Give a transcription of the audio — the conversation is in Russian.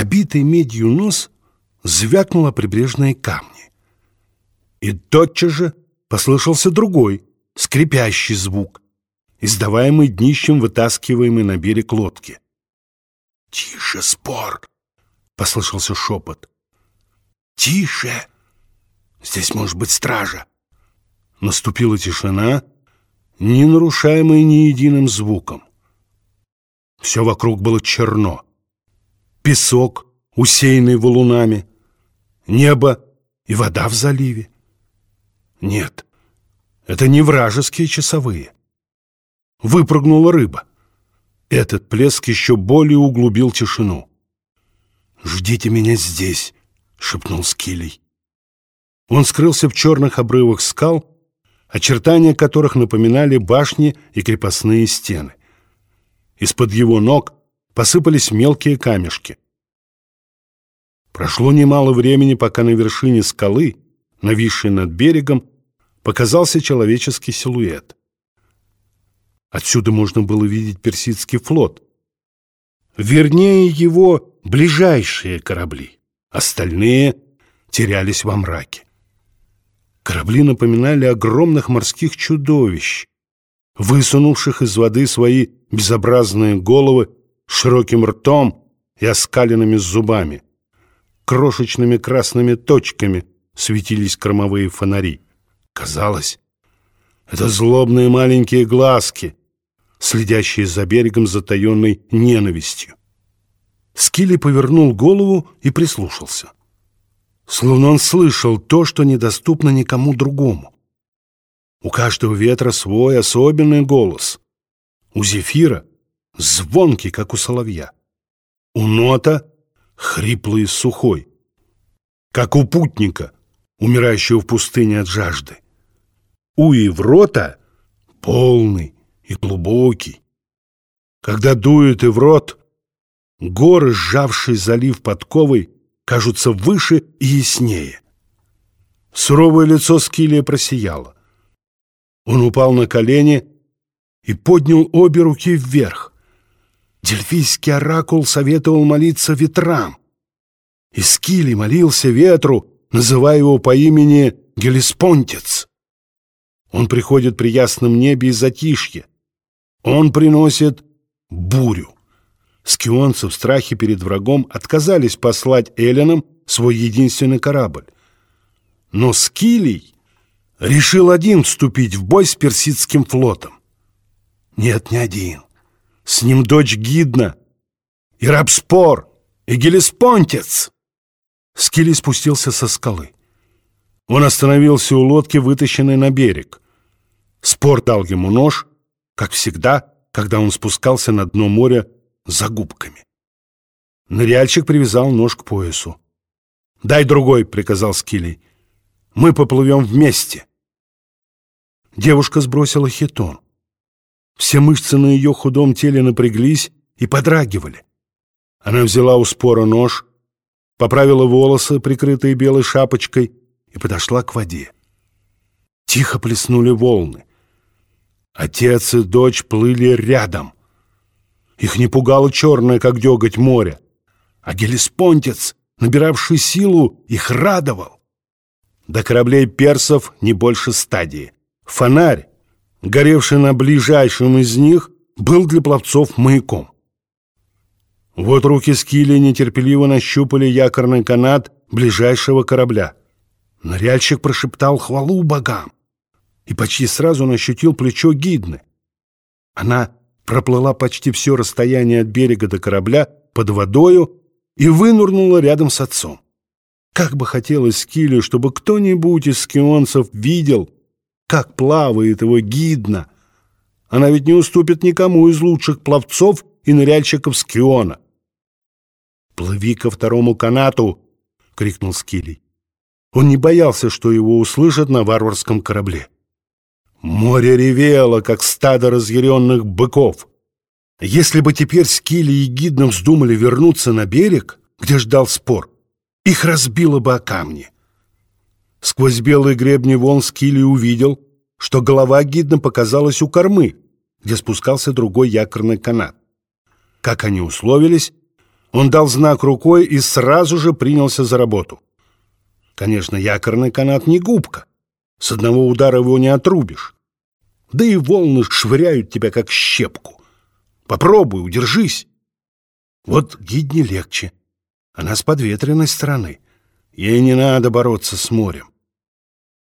обитый медью нос звякнул о прибрежные камни. И тотчас же послышался другой, скрипящий звук, издаваемый днищем вытаскиваемой на берег лодки. «Тише, спор!» — послышался шепот. «Тише! Здесь может быть стража!» Наступила тишина, не нарушаемая ни единым звуком. Все вокруг было черно. Песок, усеянный валунами, небо и вода в заливе. Нет, это не вражеские часовые. Выпрыгнула рыба. Этот плеск еще более углубил тишину. «Ждите меня здесь», — шепнул Скилей. Он скрылся в черных обрывах скал, очертания которых напоминали башни и крепостные стены. Из-под его ног посыпались мелкие камешки. Прошло немало времени, пока на вершине скалы, нависшей над берегом, показался человеческий силуэт. Отсюда можно было видеть персидский флот. Вернее, его ближайшие корабли. Остальные терялись во мраке. Корабли напоминали огромных морских чудовищ, высунувших из воды свои безобразные головы широким ртом и оскаленными зубами. Крошечными красными точками светились кормовые фонари. Казалось, это злобные маленькие глазки, следящие за берегом затаенной ненавистью. Скилли повернул голову и прислушался. Словно он слышал то, что недоступно никому другому. У каждого ветра свой особенный голос. У зефира звонкий, как у соловья. У нота хриплый и сухой, как у путника, умирающего в пустыне от жажды. У Еврота полный и глубокий. Когда дует и в рот, горы, сжавшие залив подковой, кажутся выше и яснее. Суровое лицо Скилия просияло. Он упал на колени и поднял обе руки вверх. Дельфийский оракул советовал молиться ветрам. И Скилий молился ветру, называя его по имени Гелиспонтец. Он приходит при ясном небе и затишье. Он приносит бурю. Скионцы в страхе перед врагом отказались послать эллинам свой единственный корабль. Но Скилий решил один вступить в бой с персидским флотом. Нет, не один. С ним дочь Гидна, и Рабспор, и Гелеспонтец. Скилий спустился со скалы. Он остановился у лодки, вытащенной на берег. Спор дал ему нож, как всегда, когда он спускался на дно моря за губками. Ныряльщик привязал нож к поясу. «Дай другой», — приказал Скилей. «Мы поплывем вместе». Девушка сбросила хитон. Все мышцы на ее худом теле напряглись и подрагивали. Она взяла у спора нож, поправила волосы, прикрытые белой шапочкой, и подошла к воде. Тихо плеснули волны. Отец и дочь плыли рядом. Их не пугало черное, как деготь море, а Гелеспонтец, набиравший силу, их радовал. До кораблей персов не больше стадии. Фонарь, горевший на ближайшем из них, был для пловцов маяком. Вот руки Скили нетерпеливо нащупали якорный канат ближайшего корабля. Ныряльщик прошептал хвалу богам и почти сразу он плечо Гидны. Она проплыла почти все расстояние от берега до корабля под водою и вынурнула рядом с отцом. Как бы хотелось Килю, чтобы кто-нибудь из скионцев видел, как плавает его Гидна. Она ведь не уступит никому из лучших пловцов и ныряльщиков Скиона. «Плыви ко второму канату!» — крикнул Скилий. Он не боялся, что его услышат на варварском корабле. Море ревело, как стадо разъяренных быков. Если бы теперь Скили и Гидна вздумали вернуться на берег, где ждал спор, их разбило бы о камни. Сквозь белые гребни волн Скили увидел, что голова Гидна показалась у кормы, где спускался другой якорный канат. Как они условились, Он дал знак рукой и сразу же принялся за работу. Конечно, якорный канат не губка. С одного удара его не отрубишь. Да и волны швыряют тебя, как щепку. Попробуй, удержись. Вот гидне легче. Она с подветренной стороны. Ей не надо бороться с морем.